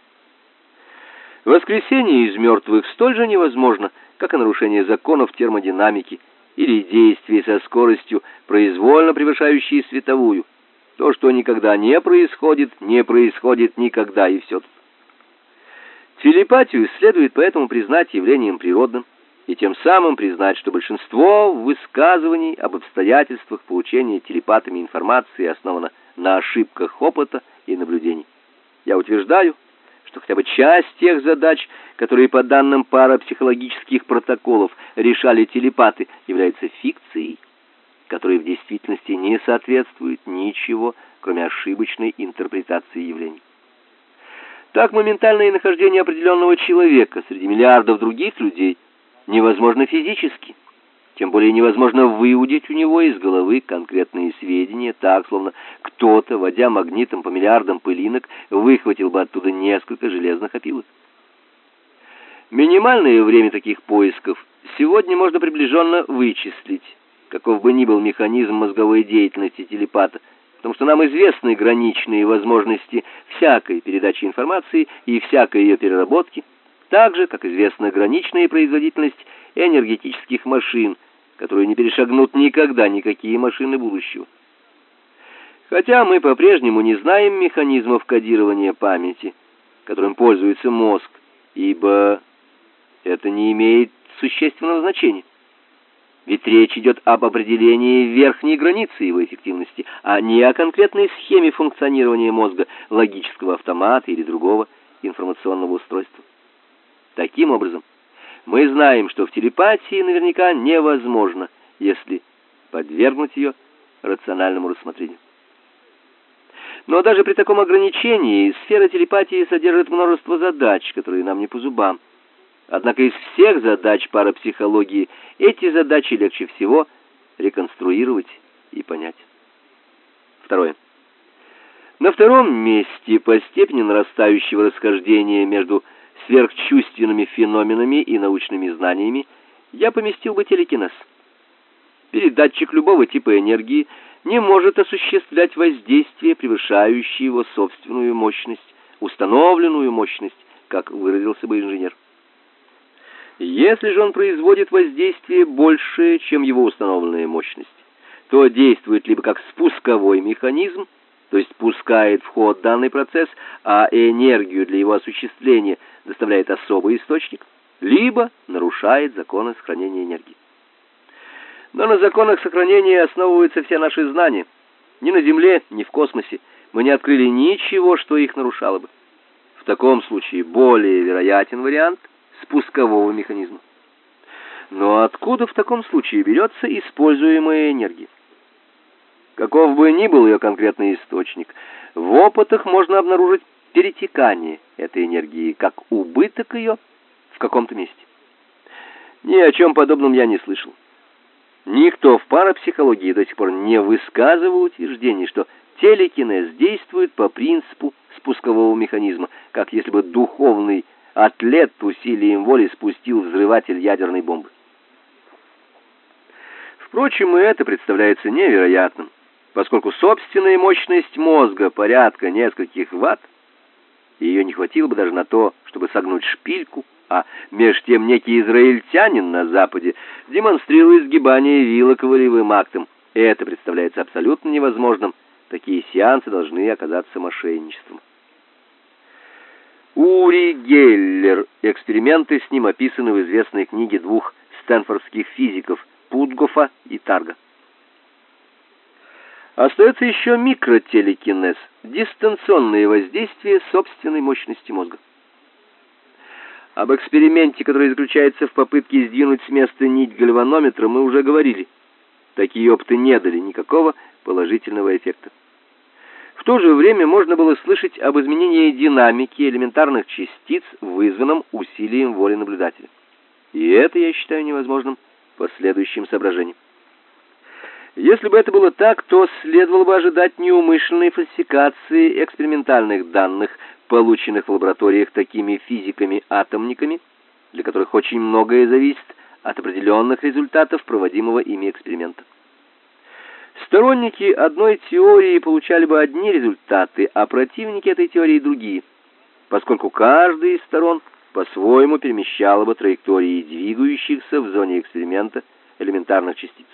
Воскресение из мертвых столь же невозможно, как и нарушение законов термодинамики или действий со скоростью, произвольно превышающей световую. То, что никогда не происходит, не происходит никогда, и все. Телепатию следует поэтому признать явлением природным и тем самым признать, что большинство высказываний об обстоятельствах получения телепатами информации основано на ошибках опыта и наблюдений. Я утверждаю, что хотя бы часть тех задач, которые по данным парапсихологических протоколов решали телепаты, является фикцией, которая в действительности не соответствует ничего, кроме ошибочной интерпретации явлений. Так моментальное нахождение определенного человека среди миллиардов других людей невозможно физически. Тем более невозможно выудить у него из головы конкретные сведения, так, словно кто-то, водя магнитом по миллиардам пылинок, выхватил бы оттуда несколько железных опилок. Минимальное время таких поисков сегодня можно приближенно вычислить, каков бы ни был механизм мозговой деятельности телепата, потому что нам известны граничные возможности всякой передачи информации и всякой ее переработки, так же, как известна граничная производительность энергетических машин – которую не перешагнут никогда никакие машины будущего. Хотя мы по-прежнему не знаем механизмов кодирования памяти, которым пользуется мозг, ибо это не имеет существенного значения. Ведь речь идет об определении верхней границы его эффективности, а не о конкретной схеме функционирования мозга, логического автомата или другого информационного устройства. Таким образом, мы знаем, что в телепатии наверняка невозможно, если подвергнуть ее рациональному рассмотрению. Но даже при таком ограничении сфера телепатии содержит множество задач, которые нам не по зубам. Однако из всех задач парапсихологии эти задачи легче всего реконструировать и понять. Второе. На втором месте по степени нарастающего расхождения между сверхчувственными феноменами и научными знаниями, я поместил бы телекинез. Передатчик любого типа энергии не может осуществлять воздействие, превышающее его собственную мощность, установленную мощность, как выразился бы инженер. Если же он производит воздействие большее, чем его установленная мощность, то действует либо как спусковой механизм, то есть пускает в ход данный процесс, а энергию для его осуществления доставляет особый источник, либо нарушает законы сохранения энергии. Но на законах сохранения основываются все наши знания. Ни на Земле, ни в космосе мы не открыли ничего, что их нарушало бы. В таком случае более вероятен вариант спускового механизма. Но откуда в таком случае берется используемая энергия? Каков бы ни был ее конкретный источник, в опытах можно обнаружить перетекание этой энергии, как убыток ее в каком-то месте. Ни о чем подобном я не слышал. Никто в парапсихологии до сих пор не высказывал утверждений, что телекинез действует по принципу спускового механизма, как если бы духовный атлет усилием воли спустил взрыватель ядерной бомбы. Впрочем, и это представляется невероятным поскольку собственная мощность мозга порядка нескольких ватт, ее не хватило бы даже на то, чтобы согнуть шпильку, а меж тем некий израильтянин на западе демонстрирует сгибание вилок волевым актом. Это представляется абсолютно невозможным. Такие сеансы должны оказаться мошенничеством. Ури Геллер. Эксперименты с ним описаны в известной книге двух стэнфордских физиков Путгофа и Тарга. Остается еще микротелекинез, дистанционное воздействие собственной мощности мозга. Об эксперименте, который заключается в попытке сдвинуть с места нить гальванометра, мы уже говорили. Такие опыты не дали никакого положительного эффекта. В то же время можно было слышать об изменении динамики элементарных частиц, вызванном усилием воли наблюдателя. И это я считаю невозможным по следующим соображениям. Если бы это было так, то следовало бы ожидать неумышленной фальсификации экспериментальных данных, полученных в лабораториях такими физиками-атомниками, для которых очень многое зависит от определенных результатов проводимого ими эксперимента. Сторонники одной теории получали бы одни результаты, а противники этой теории другие, поскольку каждая из сторон по-своему перемещала бы траектории двигающихся в зоне эксперимента элементарных частиц.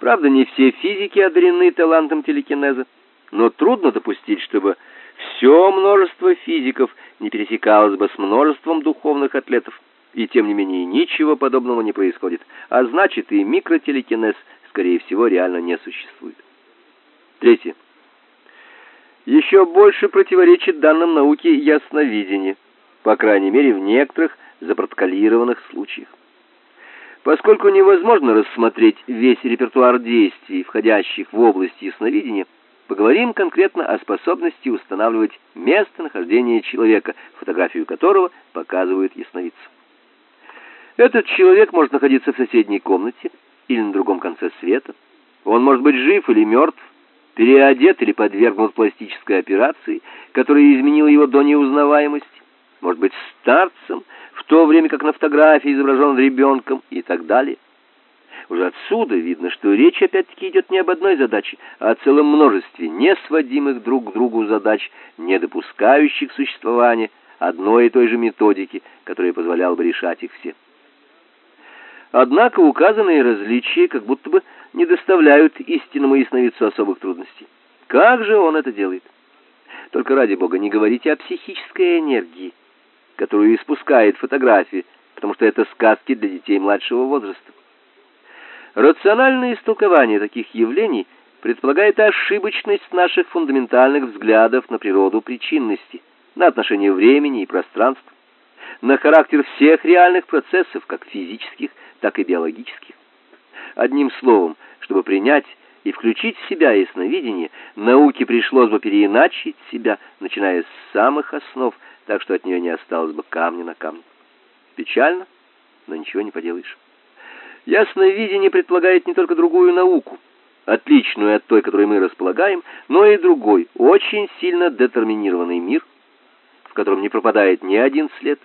Правда, не все физики одарены талантом телекинеза, но трудно допустить, чтобы все множество физиков не пересекалось бы с множеством духовных атлетов. И тем не менее ничего подобного не происходит, а значит и микротелекинез, скорее всего, реально не существует. Третье. Еще больше противоречит данным науки ясновидение, по крайней мере, в некоторых запротоколированных случаях. Поскольку невозможно рассмотреть весь репертуар действий, входящих в область ясновидения, поговорим конкретно о способности устанавливать местонахождение человека, фотографию которого показывают ясновидцы. Этот человек может находиться в соседней комнате или на другом конце света. Он может быть жив или мертв, переодет или подвергнут пластической операции, которая изменила его до неузнаваемости. Может быть старцем, то время как на фотографии изображен ребенком и так далее. Уже отсюда видно, что речь опять-таки идет не об одной задаче, а о целом множестве несводимых друг к другу задач, не допускающих существования одной и той же методики, которая позволяла бы решать их все. Однако указанные различия как будто бы не доставляют истинному ясновидцу особых трудностей. Как же он это делает? Только ради бога не говорите о психической энергии, которую испускает фотография, потому что это сказки для детей младшего возраста. Рациональное истолкование таких явлений предполагает ошибочность наших фундаментальных взглядов на природу причинности, на отношение времени и пространства, на характер всех реальных процессов, как физических, так и биологических. Одним словом, чтобы принять и включить в себя ясновидение, науке пришлось бы переиначить себя, начиная с самых основ, так что от нее не осталось бы камня на камне. Печально, но ничего не поделаешь. Ясновидение предполагает не только другую науку, отличную от той, которой мы располагаем, но и другой, очень сильно детерминированный мир, в котором не пропадает ни один след,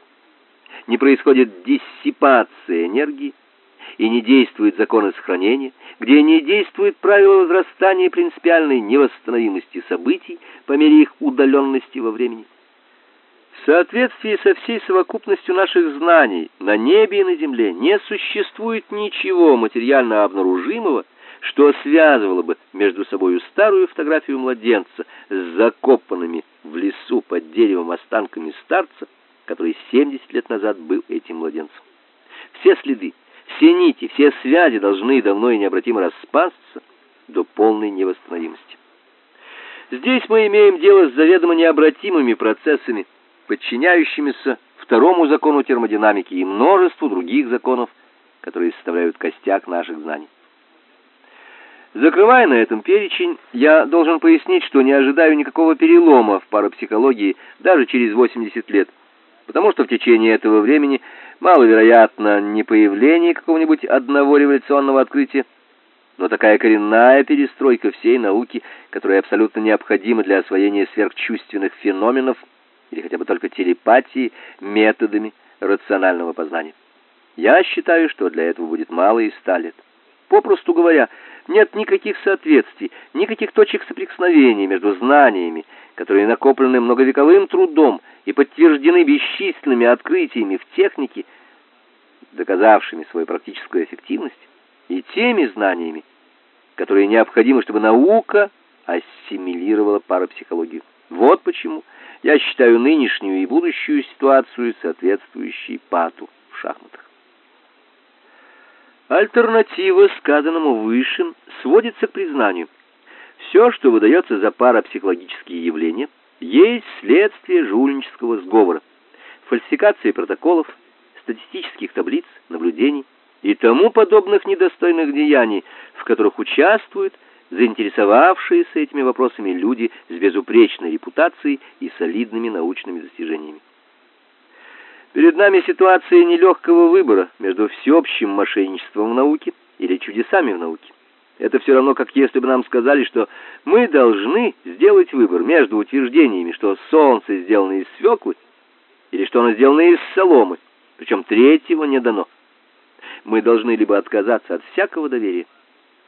не происходит диссипация энергии и не действуют законы сохранения, где не действует правило возрастания принципиальной невосстановимости событий по мере их удаленности во времени. В соответствии со всей совокупностью наших знаний на небе и на земле не существует ничего материально обнаружимого, что связывало бы между собой старую фотографию младенца с закопанными в лесу под деревом останками старца, который 70 лет назад был этим младенцем. Все следы, все нити, все связи должны давно и необратимо распасться до полной невосстановимости. Здесь мы имеем дело с заведомо необратимыми процессами, подчиняющимися второму закону термодинамики и множеству других законов, которые составляют костяк наших знаний. Закрывая на этом перечень, я должен пояснить, что не ожидаю никакого перелома в парапсихологии даже через 80 лет, потому что в течение этого времени маловероятно не появление какого-нибудь одного революционного открытия, но такая коренная перестройка всей науки, которая абсолютно необходима для освоения сверхчувственных феноменов или хотя бы только телепатии методами рационального познания. Я считаю, что для этого будет мало и ста лет. Попросту говоря, нет никаких соответствий, никаких точек соприкосновения между знаниями, которые накоплены многовековым трудом и подтверждены бесчисленными открытиями в технике, доказавшими свою практическую эффективность, и теми знаниями, которые необходимы, чтобы наука ассимилировала парапсихологию. Вот почему я считаю нынешнюю и будущую ситуацию соответствующей пату в шахматах. Альтернатива сказанному выше сводится к признанию. Все, что выдается за парапсихологические явления, есть следствие жульнического сговора, фальсификации протоколов, статистических таблиц, наблюдений и тому подобных недостойных деяний, в которых участвуют заинтересовавшиеся этими вопросами люди с безупречной репутацией и солидными научными достижениями. Перед нами ситуация нелегкого выбора между всеобщим мошенничеством в науке или чудесами в науке. Это все равно, как если бы нам сказали, что мы должны сделать выбор между утверждениями, что солнце сделано из свеклы, или что оно сделано из соломы, причем третьего не дано. Мы должны либо отказаться от всякого доверия,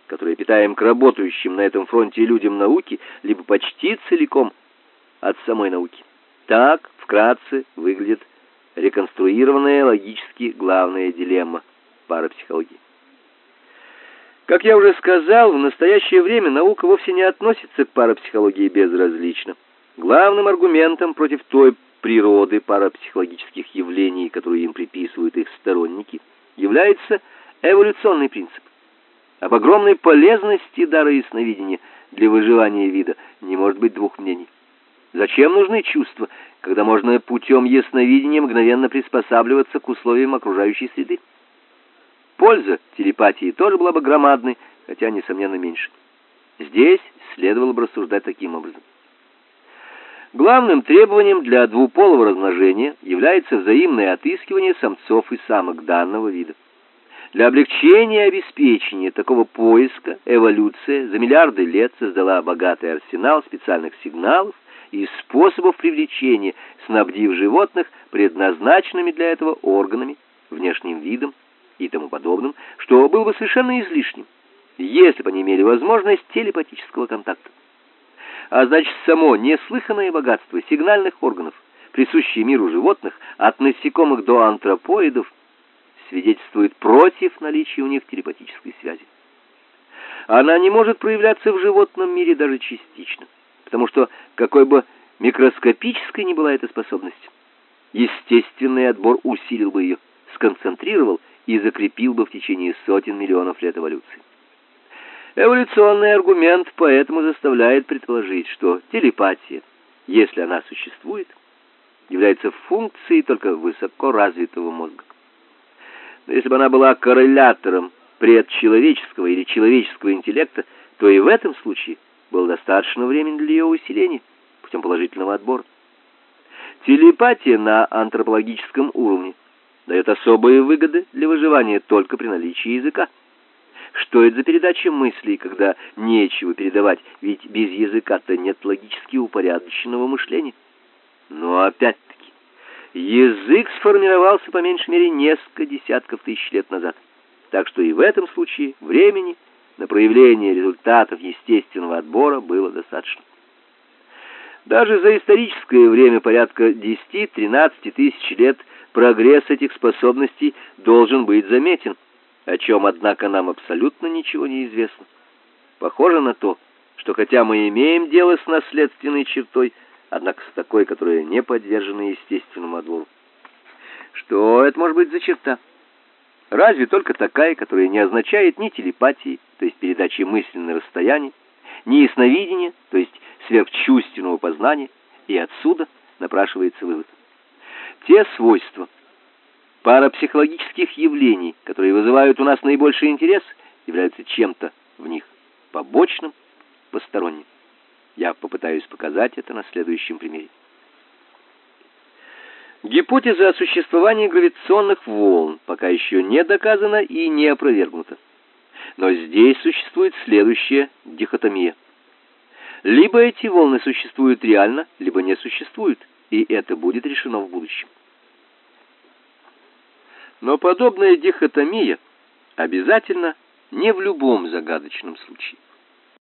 которое питаем к работающим на этом фронте людям науки, либо почти целиком от самой науки. Так, вкратце, выглядит реконструированная логически главная дилемма парапсихологии. Как я уже сказал, в настоящее время наука вовсе не относится к парапсихологии безразлично. Главным аргументом против той природы парапсихологических явлений, которую им приписывают их сторонники, является эволюционный принцип. Об огромной полезности дара ясновидения для выживания вида не может быть двух мнений. Зачем нужны чувства, когда можно путем ясновидения мгновенно приспосабливаться к условиям окружающей среды? Польза телепатии тоже была бы громадной, хотя, несомненно, меньше. Здесь следовало бы рассуждать таким образом. Главным требованием для двуполого размножения является взаимное отыскивание самцов и самок данного вида. Для облегчения обеспечения такого поиска эволюция за миллиарды лет создала богатый арсенал специальных сигналов и способов привлечения, снабдив животных предназначенными для этого органами, внешним видом и тому подобным, что было бы совершенно излишним, если бы они имели возможность телепатического контакта. А значит само неслыханное богатство сигнальных органов, присущие миру животных, от насекомых до антропоидов, свидетельствует против наличия у них телепатической связи. Она не может проявляться в животном мире даже частично, потому что какой бы микроскопической ни была эта способность, естественный отбор усилил бы ее, сконцентрировал и закрепил бы в течение сотен миллионов лет эволюции. Эволюционный аргумент поэтому заставляет предположить, что телепатия, если она существует, является функцией только высоко развитого мозга. Но если бы она была коррелятором предчеловеческого или человеческого интеллекта, то и в этом случае было достаточно времени для ее усиления путем положительного отбора. Телепатия на антропологическом уровне дает особые выгоды для выживания только при наличии языка. Что это за передача мыслей, когда нечего передавать, ведь без языка-то нет логически упорядоченного мышления? Но опять-таки, язык сформировался по меньшей мере несколько десятков тысяч лет назад. Так что и в этом случае времени на проявление результатов естественного отбора было достаточно. Даже за историческое время порядка 10-13 тысяч лет прогресс этих способностей должен быть заметен о чем, однако, нам абсолютно ничего не известно. Похоже на то, что хотя мы имеем дело с наследственной чертой, однако с такой, которая не подвержена естественному отбору. Что это может быть за черта? Разве только такая, которая не означает ни телепатии, то есть передачи мысли на расстоянии, ни ясновидения, то есть сверхчувственного познания, и отсюда напрашивается вывод. Те свойства, парапсихологических явлений, которые вызывают у нас наибольший интерес, являются чем-то в них побочным, посторонним. Я попытаюсь показать это на следующем примере. Гипотеза о существовании гравитационных волн пока еще не доказана и не опровергнута. Но здесь существует следующая дихотомия. Либо эти волны существуют реально, либо не существуют, и это будет решено в будущем. Но подобная дихотомия обязательно не в любом загадочном случае.